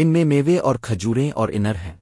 ان میں میوے اور کھجوریں اور انر ہیں۔